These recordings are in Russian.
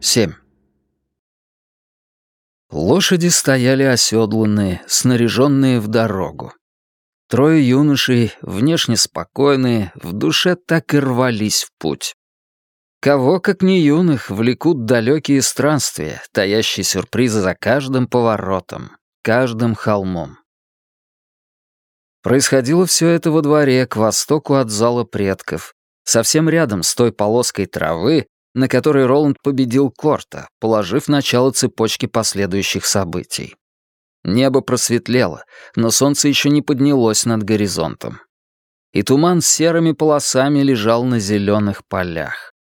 7. Лошади стояли оседланные, снаряженные в дорогу. Трое юношей, внешне спокойные, в душе так и рвались в путь. Кого, как не юных, влекут далекие странствия, таящие сюрпризы за каждым поворотом, каждым холмом. Происходило все это во дворе, к востоку от зала предков, совсем рядом с той полоской травы, на которой Роланд победил Корта, положив начало цепочки последующих событий. Небо просветлело, но солнце еще не поднялось над горизонтом. И туман с серыми полосами лежал на зеленых полях.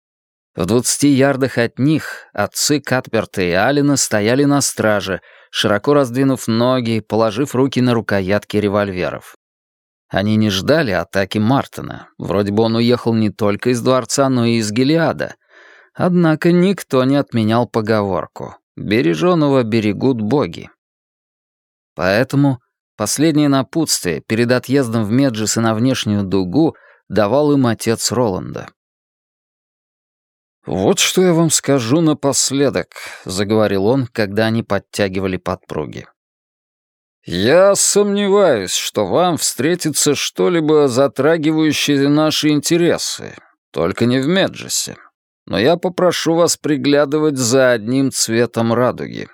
В двадцати ярдах от них отцы Катперта и Алина стояли на страже, широко раздвинув ноги, положив руки на рукоятки револьверов. Они не ждали атаки Мартина. Вроде бы он уехал не только из дворца, но и из Гелиада. Однако никто не отменял поговорку «береженого берегут боги». Поэтому последнее напутствие перед отъездом в Меджис и на внешнюю дугу давал им отец Роланда. «Вот что я вам скажу напоследок», — заговорил он, когда они подтягивали подпруги. «Я сомневаюсь, что вам встретится что-либо затрагивающее наши интересы, только не в Меджесе. Но я попрошу вас приглядывать за одним цветом радуги.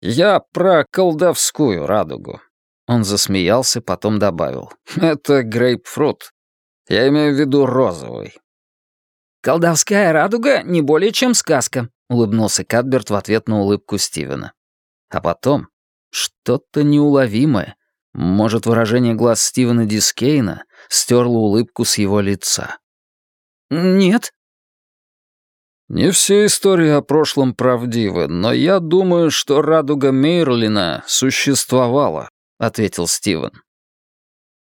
Я про колдовскую радугу». Он засмеялся, потом добавил. «Это грейпфрут. Я имею в виду розовый». «Колдовская радуга не более чем сказка», — улыбнулся Кадберт в ответ на улыбку Стивена. А потом что-то неуловимое, может, выражение глаз Стивена Дискейна стерло улыбку с его лица. «Нет», «Не все истории о прошлом правдивы, но я думаю, что радуга Мейрлина существовала», — ответил Стивен.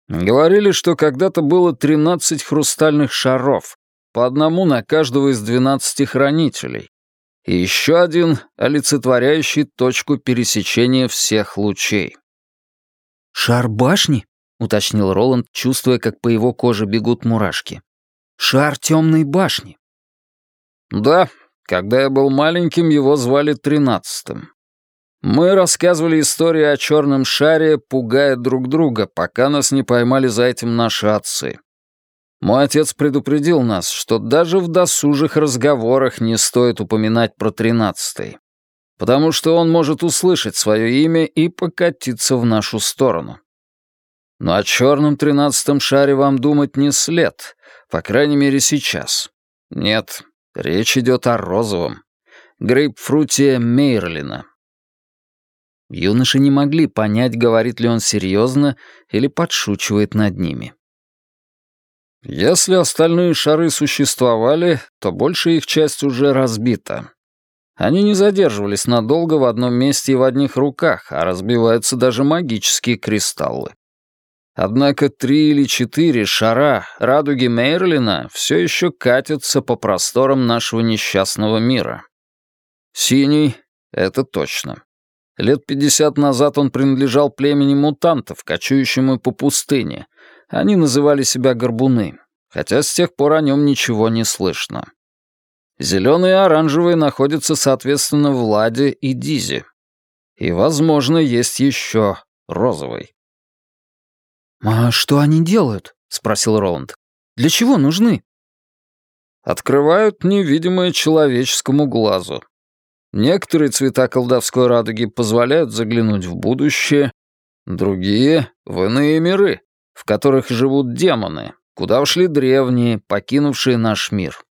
«Говорили, что когда-то было тринадцать хрустальных шаров, по одному на каждого из двенадцати хранителей, и еще один, олицетворяющий точку пересечения всех лучей». «Шар башни?» — уточнил Роланд, чувствуя, как по его коже бегут мурашки. «Шар темной башни». «Да, когда я был маленьким, его звали тринадцатым. Мы рассказывали истории о черном шаре, пугая друг друга, пока нас не поймали за этим наши отцы. Мой отец предупредил нас, что даже в досужих разговорах не стоит упоминать про тринадцатый, потому что он может услышать свое имя и покатиться в нашу сторону. Но о черном тринадцатом шаре вам думать не след, по крайней мере сейчас. Нет, Речь идет о розовом. Грейпфруте Мейрлина. Юноши не могли понять, говорит ли он серьезно или подшучивает над ними. Если остальные шары существовали, то большая их часть уже разбита. Они не задерживались надолго в одном месте и в одних руках, а разбиваются даже магические кристаллы. Однако три или четыре шара радуги Мейрлина все еще катятся по просторам нашего несчастного мира. Синий — это точно. Лет пятьдесят назад он принадлежал племени мутантов, кочующему по пустыне. Они называли себя горбуны, хотя с тех пор о нем ничего не слышно. Зеленые и оранжевые находятся, соответственно, в Ладе и Дизе. И, возможно, есть еще розовый. «А что они делают?» — спросил Роланд. «Для чего нужны?» «Открывают невидимое человеческому глазу. Некоторые цвета колдовской радуги позволяют заглянуть в будущее, другие — в иные миры, в которых живут демоны, куда ушли древние, покинувшие наш мир.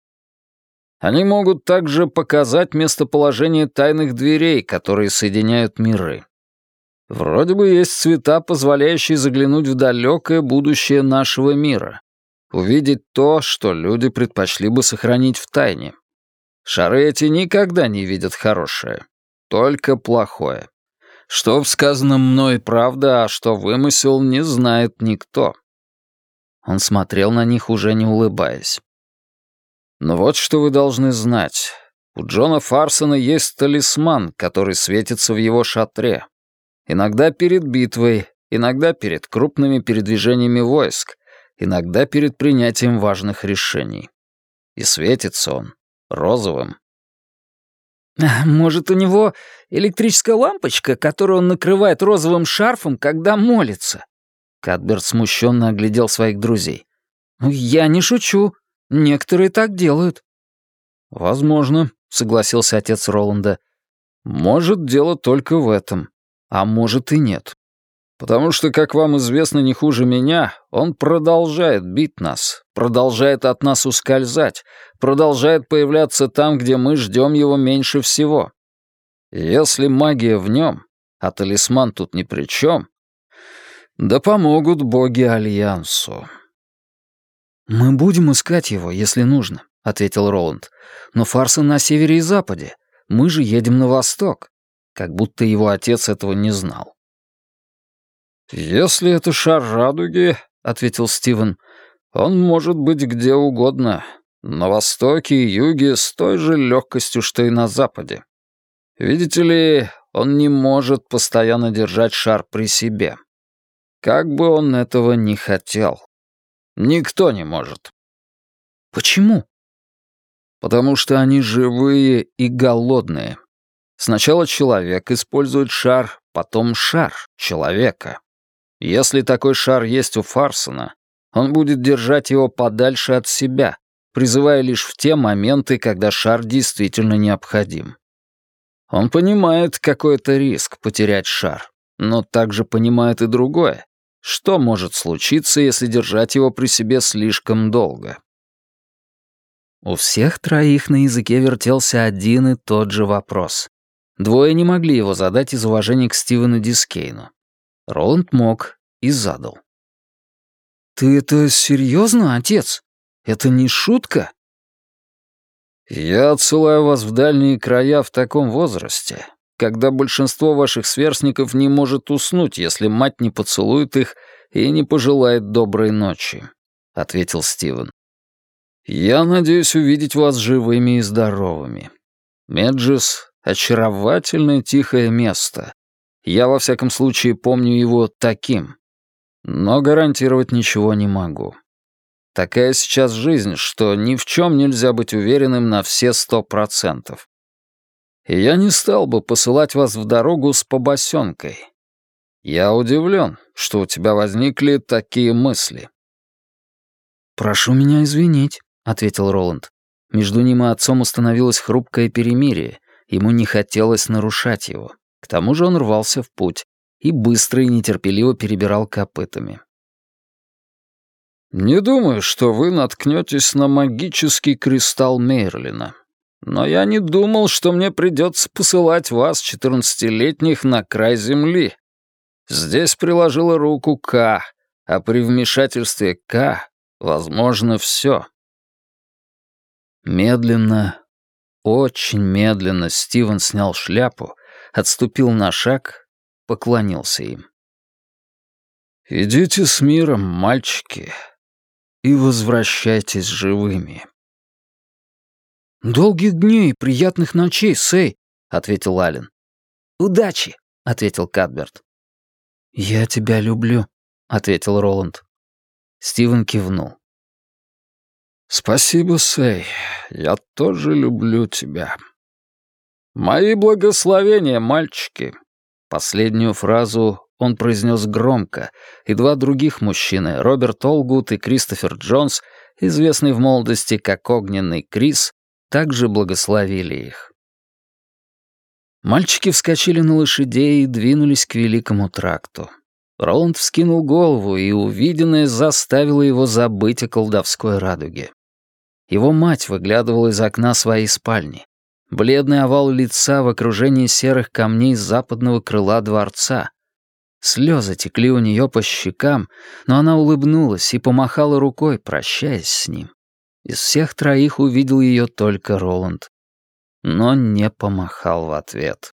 Они могут также показать местоположение тайных дверей, которые соединяют миры. Вроде бы есть цвета, позволяющие заглянуть в далекое будущее нашего мира, увидеть то, что люди предпочли бы сохранить в тайне. Шары эти никогда не видят хорошее, только плохое. Что в сказанном мной правда, а что вымысел, не знает никто. Он смотрел на них, уже не улыбаясь. Но вот что вы должны знать. У Джона Фарсона есть талисман, который светится в его шатре. Иногда перед битвой, иногда перед крупными передвижениями войск, иногда перед принятием важных решений. И светится он розовым. «Может, у него электрическая лампочка, которую он накрывает розовым шарфом, когда молится?» Кадберт смущенно оглядел своих друзей. «Я не шучу. Некоторые так делают». «Возможно», — согласился отец Роланда. «Может, дело только в этом. А может и нет. Потому что, как вам известно не хуже меня, он продолжает бить нас, продолжает от нас ускользать, продолжает появляться там, где мы ждем его меньше всего. Если магия в нем, а талисман тут ни при чем, да помогут боги Альянсу. «Мы будем искать его, если нужно», — ответил Роланд. «Но Фарсон на севере и западе. Мы же едем на восток». Как будто его отец этого не знал. «Если это шар радуги», — ответил Стивен, — «он может быть где угодно, на востоке и юге с той же легкостью, что и на западе. Видите ли, он не может постоянно держать шар при себе. Как бы он этого ни хотел. Никто не может». «Почему?» «Потому что они живые и голодные. Сначала человек использует шар, потом шар человека. Если такой шар есть у Фарсона, он будет держать его подальше от себя, призывая лишь в те моменты, когда шар действительно необходим. Он понимает, какой это риск потерять шар, но также понимает и другое. Что может случиться, если держать его при себе слишком долго? У всех троих на языке вертелся один и тот же вопрос. Двое не могли его задать из уважения к Стивену Дискейну. Роланд мог и задал. «Ты это серьезно, отец? Это не шутка?» «Я отсылаю вас в дальние края в таком возрасте, когда большинство ваших сверстников не может уснуть, если мать не поцелует их и не пожелает доброй ночи», — ответил Стивен. «Я надеюсь увидеть вас живыми и здоровыми. Меджис — очаровательное тихое место. Я, во всяком случае, помню его таким. Но гарантировать ничего не могу. Такая сейчас жизнь, что ни в чем нельзя быть уверенным на все сто процентов. И я не стал бы посылать вас в дорогу с побосенкой. Я удивлен, что у тебя возникли такие мысли. «Прошу меня извинить», — ответил Роланд. Между ним и отцом установилось хрупкое перемирие, ему не хотелось нарушать его. К тому же он рвался в путь и быстро и нетерпеливо перебирал копытами. «Не думаю, что вы наткнетесь на магический кристалл Мейрлина. Но я не думал, что мне придется посылать вас, четырнадцатилетних, на край земли. Здесь приложила руку К, а при вмешательстве К возможно все». Медленно, очень медленно Стивен снял шляпу, отступил на шаг поклонился им. «Идите с миром, мальчики, и возвращайтесь живыми». «Долгих дней, приятных ночей, Сэй», — ответил Ален. «Удачи», — ответил Кадберт. «Я тебя люблю», — ответил Роланд. Стивен кивнул. «Спасибо, Сэй. Я тоже люблю тебя. Мои благословения, мальчики. Последнюю фразу он произнес громко, и два других мужчины, Роберт Олгут и Кристофер Джонс, известный в молодости как Огненный Крис, также благословили их. Мальчики вскочили на лошадей и двинулись к Великому тракту. Роланд вскинул голову, и увиденное заставило его забыть о колдовской радуге. Его мать выглядывала из окна своей спальни бледный овал лица в окружении серых камней западного крыла дворца. Слезы текли у нее по щекам, но она улыбнулась и помахала рукой, прощаясь с ним. Из всех троих увидел ее только Роланд, но не помахал в ответ.